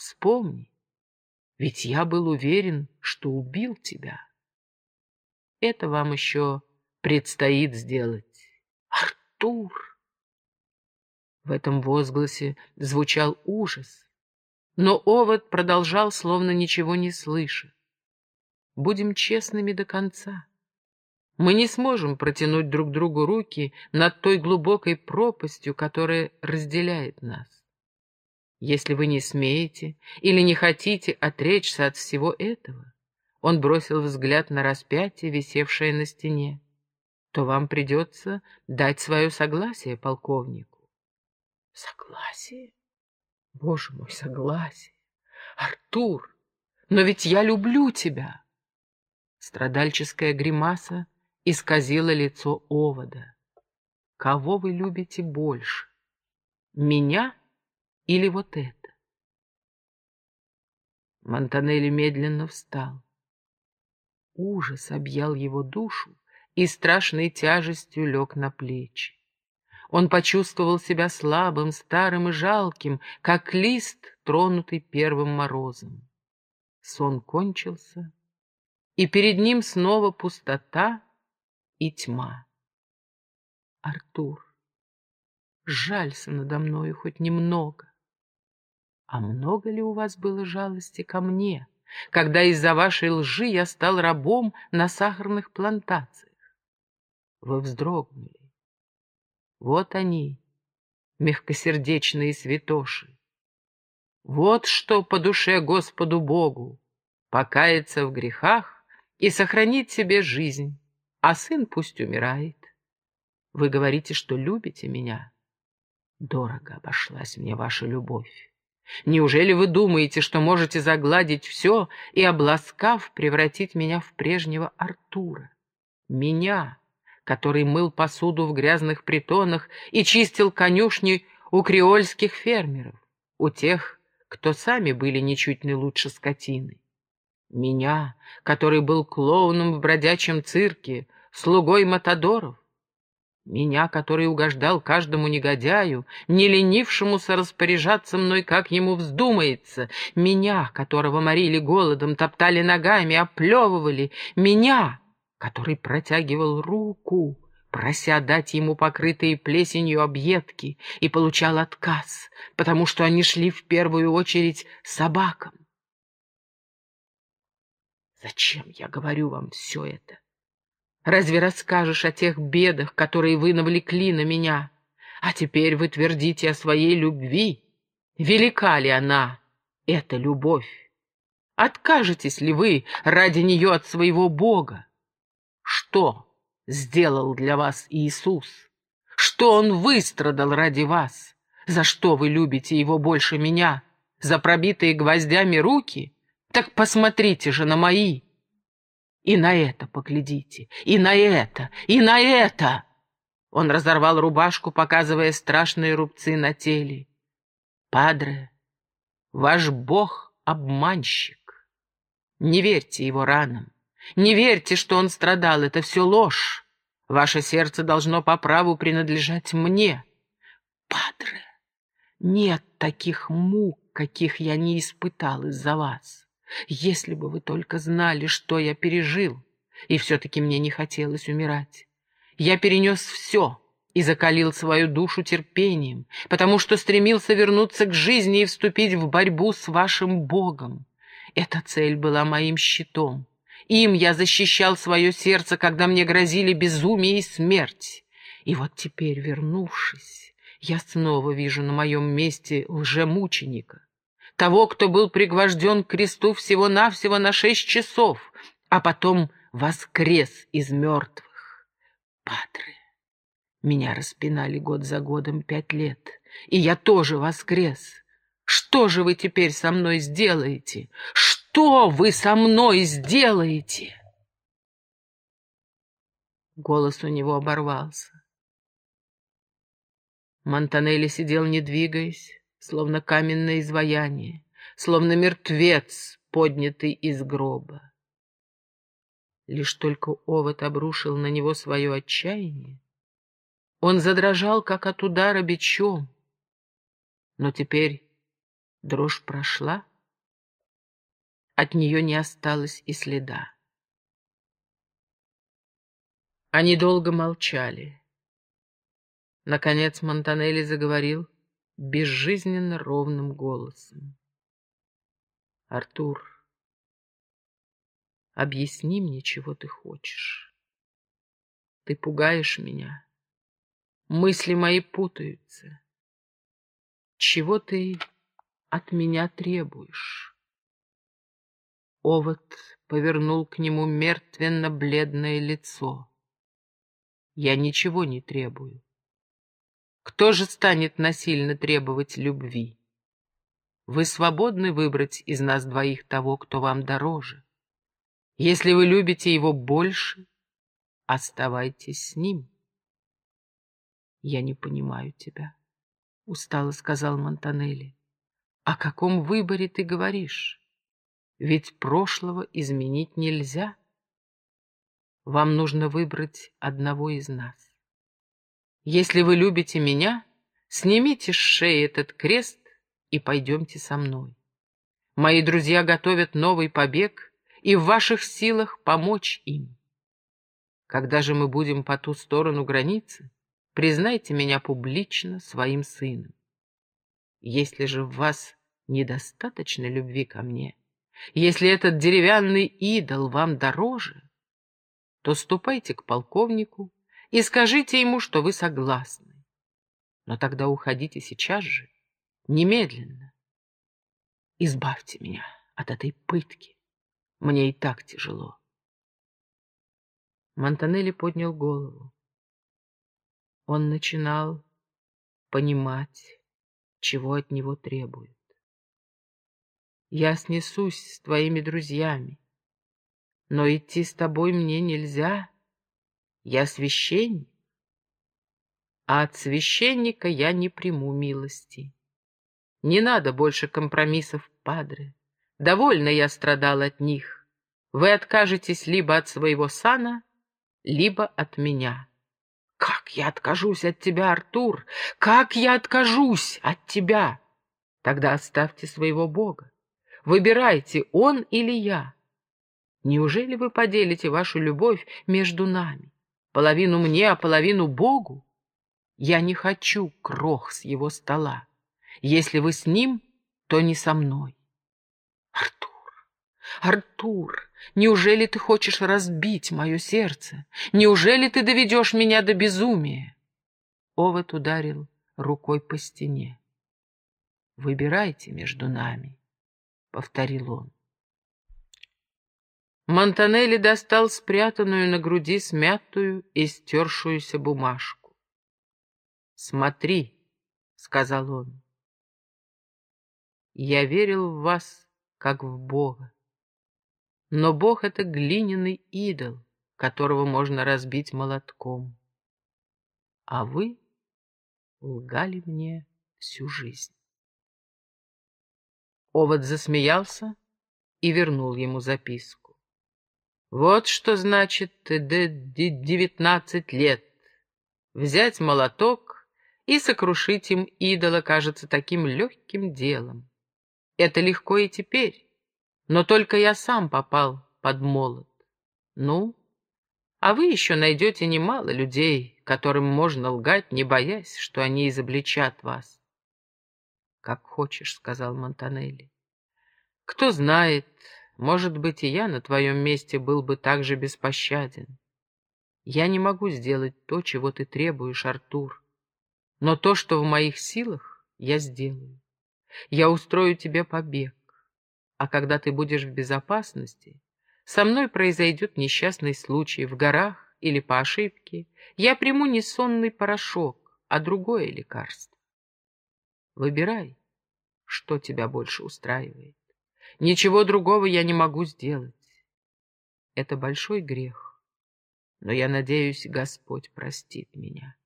вспомни, ведь я был уверен, что убил тебя. Это вам еще предстоит сделать. Артур! В этом возгласе звучал ужас, но Овод продолжал, словно ничего не слыша. Будем честными до конца. Мы не сможем протянуть друг другу руки над той глубокой пропастью, которая разделяет нас. Если вы не смеете или не хотите отречься от всего этого, он бросил взгляд на распятие, висевшее на стене, то вам придется дать свое согласие полковнику. Согласие? Боже мой, согласие! Артур, но ведь я люблю тебя! Страдальческая гримаса исказило лицо овода. Кого вы любите больше? Меня или вот это? Монтанелли медленно встал. Ужас объял его душу и страшной тяжестью лег на плечи. Он почувствовал себя слабым, старым и жалким, как лист, тронутый первым морозом. Сон кончился, и перед ним снова пустота и тьма. Артур, жалься надо мною хоть немного. А много ли у вас было жалости ко мне, когда из-за вашей лжи я стал рабом на сахарных плантациях? Вы вздрогнули. Вот они, мягкосердечные святоши. Вот что по душе Господу Богу — покаяться в грехах и сохранить себе жизнь а сын пусть умирает. Вы говорите, что любите меня. Дорого обошлась мне ваша любовь. Неужели вы думаете, что можете загладить все и, обласкав, превратить меня в прежнего Артура? Меня, который мыл посуду в грязных притонах и чистил конюшни у креольских фермеров, у тех, кто сами были ничуть не лучше скотины. Меня, который был клоуном в бродячем цирке, слугой Матадоров. Меня, который угождал каждому негодяю, не ленившемуся распоряжаться мной, как ему вздумается. Меня, которого морили голодом, топтали ногами, оплевывали. Меня, который протягивал руку, прося дать ему покрытые плесенью объедки, и получал отказ, потому что они шли в первую очередь собакам. Зачем я говорю вам все это? Разве расскажешь о тех бедах, которые вы навлекли на меня? А теперь вы твердите о своей любви. Велика ли она, эта любовь? Откажетесь ли вы ради нее от своего Бога? Что сделал для вас Иисус? Что Он выстрадал ради вас? За что вы любите Его больше меня? За пробитые гвоздями руки? Так посмотрите же на мои. И на это поглядите, и на это, и на это. Он разорвал рубашку, показывая страшные рубцы на теле. Падре, ваш бог — обманщик. Не верьте его ранам. Не верьте, что он страдал, это все ложь. Ваше сердце должно по праву принадлежать мне. Падре, нет таких мук, каких я не испытал из-за вас. Если бы вы только знали, что я пережил, и все-таки мне не хотелось умирать. Я перенес все и закалил свою душу терпением, потому что стремился вернуться к жизни и вступить в борьбу с вашим Богом. Эта цель была моим щитом. Им я защищал свое сердце, когда мне грозили безумие и смерть. И вот теперь, вернувшись, я снова вижу на моем месте лжемученика, того, кто был пригвожден к кресту всего-навсего на шесть часов, а потом воскрес из мертвых. Падре, меня распинали год за годом пять лет, и я тоже воскрес. Что же вы теперь со мной сделаете? Что вы со мной сделаете? Голос у него оборвался. Монтанелли сидел, не двигаясь, словно каменное изваяние, словно мертвец, поднятый из гроба. Лишь только овод обрушил на него свое отчаяние, он задрожал, как от удара бичом. Но теперь дрожь прошла, от нее не осталось и следа. Они долго молчали. Наконец Монтанелли заговорил безжизненно ровным голосом. «Артур, объясни мне, чего ты хочешь. Ты пугаешь меня. Мысли мои путаются. Чего ты от меня требуешь?» Овод повернул к нему мертвенно-бледное лицо. «Я ничего не требую. Кто же станет насильно требовать любви? Вы свободны выбрать из нас двоих того, кто вам дороже. Если вы любите его больше, оставайтесь с ним». «Я не понимаю тебя», — устало сказал Монтанелли. «О каком выборе ты говоришь?» Ведь прошлого изменить нельзя. Вам нужно выбрать одного из нас. Если вы любите меня, снимите с шеи этот крест и пойдемте со мной. Мои друзья готовят новый побег, и в ваших силах помочь им. Когда же мы будем по ту сторону границы, признайте меня публично своим сыном. Если же в вас недостаточно любви ко мне, если этот деревянный идол вам дороже, то ступайте к полковнику и скажите ему, что вы согласны. Но тогда уходите сейчас же, немедленно. Избавьте меня от этой пытки. Мне и так тяжело. Монтанелли поднял голову. Он начинал понимать, чего от него требуют. Я снесусь с твоими друзьями. Но идти с тобой мне нельзя. Я священник. А от священника я не приму милости. Не надо больше компромиссов, падре. Довольно я страдал от них. Вы откажетесь либо от своего сана, либо от меня. Как я откажусь от тебя, Артур? Как я откажусь от тебя? Тогда оставьте своего Бога. Выбирайте, он или я. Неужели вы поделите вашу любовь между нами? Половину мне, а половину Богу? Я не хочу крох с его стола. Если вы с ним, то не со мной. Артур, Артур, неужели ты хочешь разбить мое сердце? Неужели ты доведешь меня до безумия? Овод ударил рукой по стене. Выбирайте между нами. — повторил он. Монтанелли достал спрятанную на груди смятую и стершуюся бумажку. «Смотри», — сказал он, — «я верил в вас, как в Бога. Но Бог — это глиняный идол, которого можно разбить молотком. А вы лгали мне всю жизнь». Овод засмеялся и вернул ему записку. Вот что значит девятнадцать лет. Взять молоток и сокрушить им идола кажется таким легким делом. Это легко и теперь, но только я сам попал под молот. Ну, а вы еще найдете немало людей, которым можно лгать, не боясь, что они изобличат вас. «Как хочешь», — сказал Монтанелли. «Кто знает, может быть, и я на твоем месте был бы так же беспощаден. Я не могу сделать то, чего ты требуешь, Артур, но то, что в моих силах, я сделаю. Я устрою тебе побег, а когда ты будешь в безопасности, со мной произойдет несчастный случай в горах или по ошибке, я приму не сонный порошок, а другое лекарство. Выбирай, что тебя больше устраивает. Ничего другого я не могу сделать. Это большой грех, но я надеюсь, Господь простит меня.